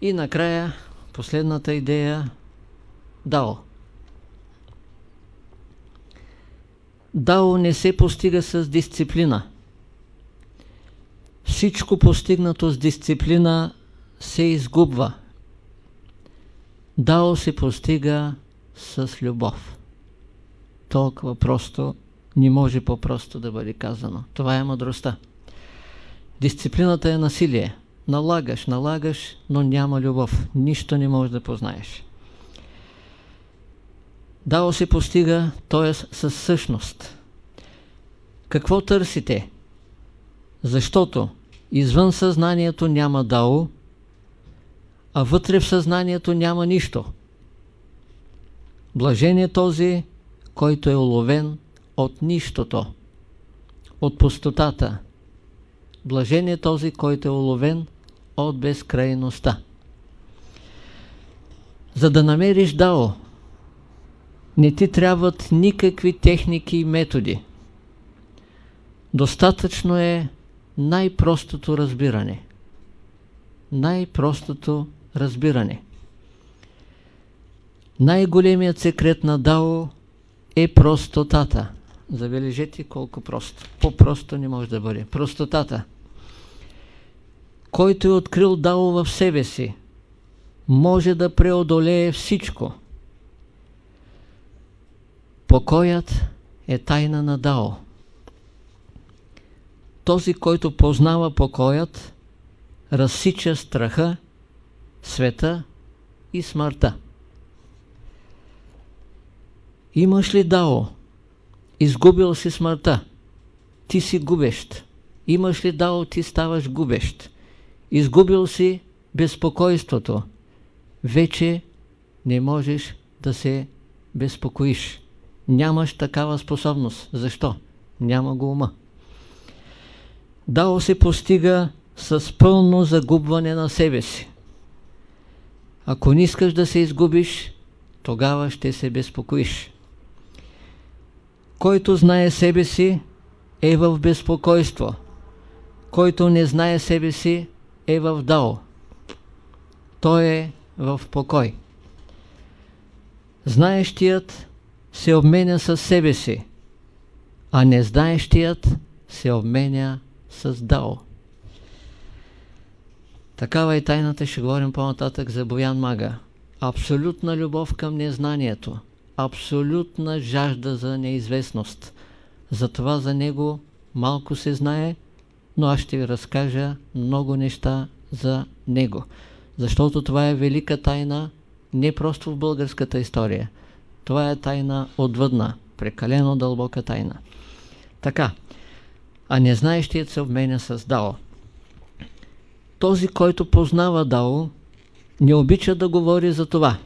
И накрая, последната идея – Дао. Дао не се постига с дисциплина. Всичко постигнато с дисциплина се изгубва. Дао се постига с любов. Толкова просто не може по-просто да бъде казано. Това е мъдростта. Дисциплината е насилие. Налагаш, налагаш, но няма любов. Нищо не можеш да познаеш. Дао се постига, т.е. със същност. Какво търсите? Защото извън съзнанието няма дао, а вътре в съзнанието няма нищо. Блажен е този, който е уловен от нищото, от пустотата. Блажен е този, който е уловен от безкрайността. За да намериш дао, не ти трябват никакви техники и методи. Достатъчно е най-простото разбиране. Най-простото разбиране. Най-големият секрет на Дао е простотата. Забележете колко просто. По-просто не може да бъде. Простотата. Който е открил Дао в себе си, може да преодолее всичко. Покоят е тайна на Дао. Този, който познава покоят, разсича страха, света и смъртта. Имаш ли дао? Изгубил си смъртта. Ти си губещ. Имаш ли дао, ти ставаш губещ. Изгубил си безпокойството. Вече не можеш да се безпокоиш. Нямаш такава способност. Защо? Няма го ума. Дао се постига с пълно загубване на себе си. Ако не искаш да се изгубиш, тогава ще се безпокоиш. Който знае себе си, е в безпокойство. Който не знае себе си, е в дао. Той е в покой. Знаещият се обменя с себе си, а незнаещият се обменя с дао. Такава е тайната, ще говорим по-нататък за Боян Мага. Абсолютна любов към незнанието, абсолютна жажда за неизвестност. Затова за него малко се знае, но аз ще ви разкажа много неща за него. Защото това е велика тайна не просто в българската история. Това е тайна отвъдна, прекалено дълбока тайна. Така, а незнаещият се обменя с Дао. Този, който познава Дао, не обича да говори за това.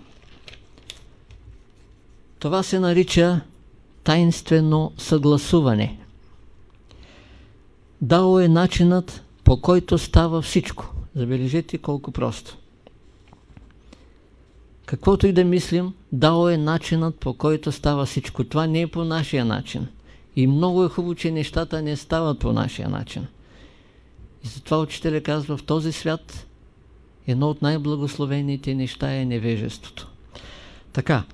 Това се нарича тайнствено съгласуване. Дао е начинът, по който става всичко. Забележете колко просто. Каквото и да мислим, Дао е начинът, по който става всичко. Това не е по нашия начин. И много е хубаво, че нещата не стават по нашия начин. И затова учителя казва, в този свят едно от най-благословените неща е невежеството. Така,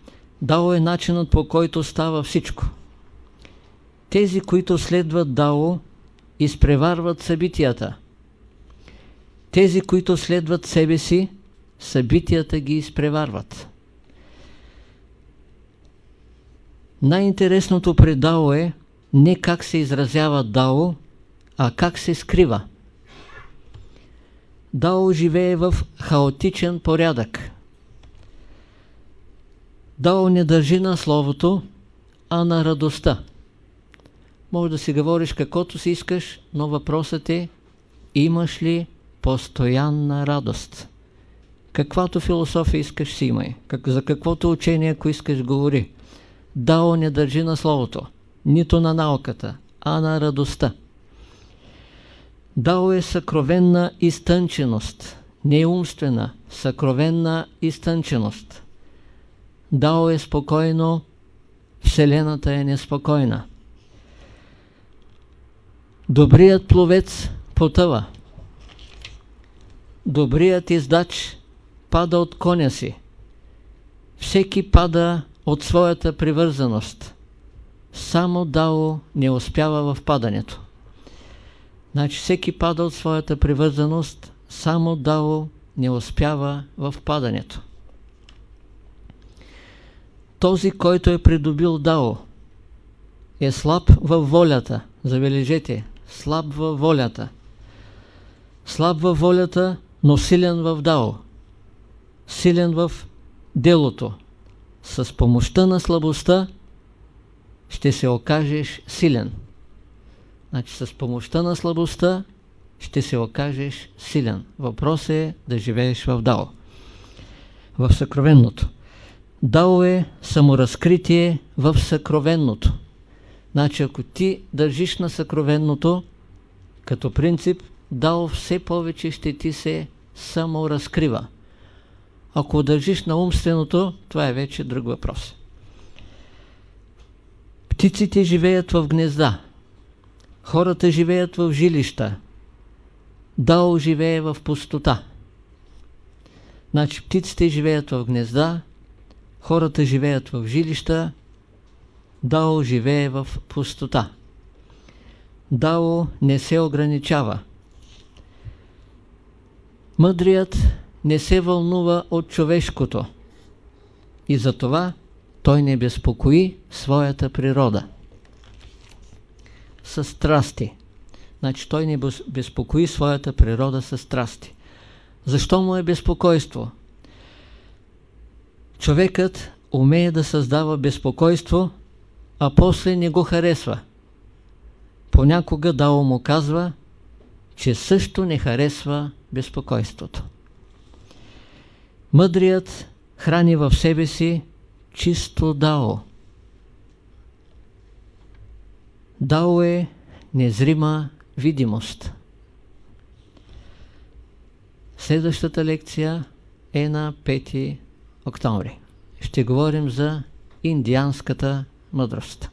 Дао е начинът по който става всичко. Тези, които следват Дао, изпреварват събитията. Тези, които следват себе си, събитията ги изпреварват. Най-интересното пред Дао е не как се изразява Дао, а как се скрива. Дао живее в хаотичен порядък. Дао не държи на словото, а на радостта. Може да си говориш каквото си искаш, но въпросът е имаш ли постоянна радост. Каквато философия искаш си имай. Как, за каквото учение, ако искаш, говори. Дао не държи на словото, нито на науката, а на радостта. Дао е съкровенна изтънченост, не умствена, съкровенна изтънченост. Дао е спокойно, Вселената е неспокойна. Добрият пловец потъва. Добрият издач пада от коня си. Всеки пада от своята привързаност. Само Дао не успява в падането. Значи всеки пада от своята привързаност, само Дао не успява в падането. Този, който е придобил Дао, е слаб във волята. Забележете, слаб във волята. Слаб във волята, но силен в Дао. Силен в делото. С помощта на слабостта ще се окажеш силен. Значи с помощта на слабостта ще се окажеш силен. Въпрос е да живееш в Дао. В съкровенното. Дао е саморазкритие в съкровенното. Значи ако ти държиш на съкровенното, като принцип, Дао все повече ще ти се саморазкрива. Ако държиш на умственото, това е вече друг въпрос. Птиците живеят в гнезда. Хората живеят в жилища. Дао живее в пустота. Значи птиците живеят в гнезда, хората живеят в жилища, Дао живее в пустота. Дао не се ограничава. Мъдрият не се вълнува от човешкото и затова той не безпокои своята природа. С страсти. Значи той не безпокои своята природа с страсти. Защо му е безпокойство? Човекът умее да създава безпокойство, а после не го харесва. Понякога Дао му казва, че също не харесва безпокойството. Мъдрият храни в себе си чисто дао. Дао е незрима видимост. Следващата лекция е на 5 октомври. Ще говорим за индианската Мудрост.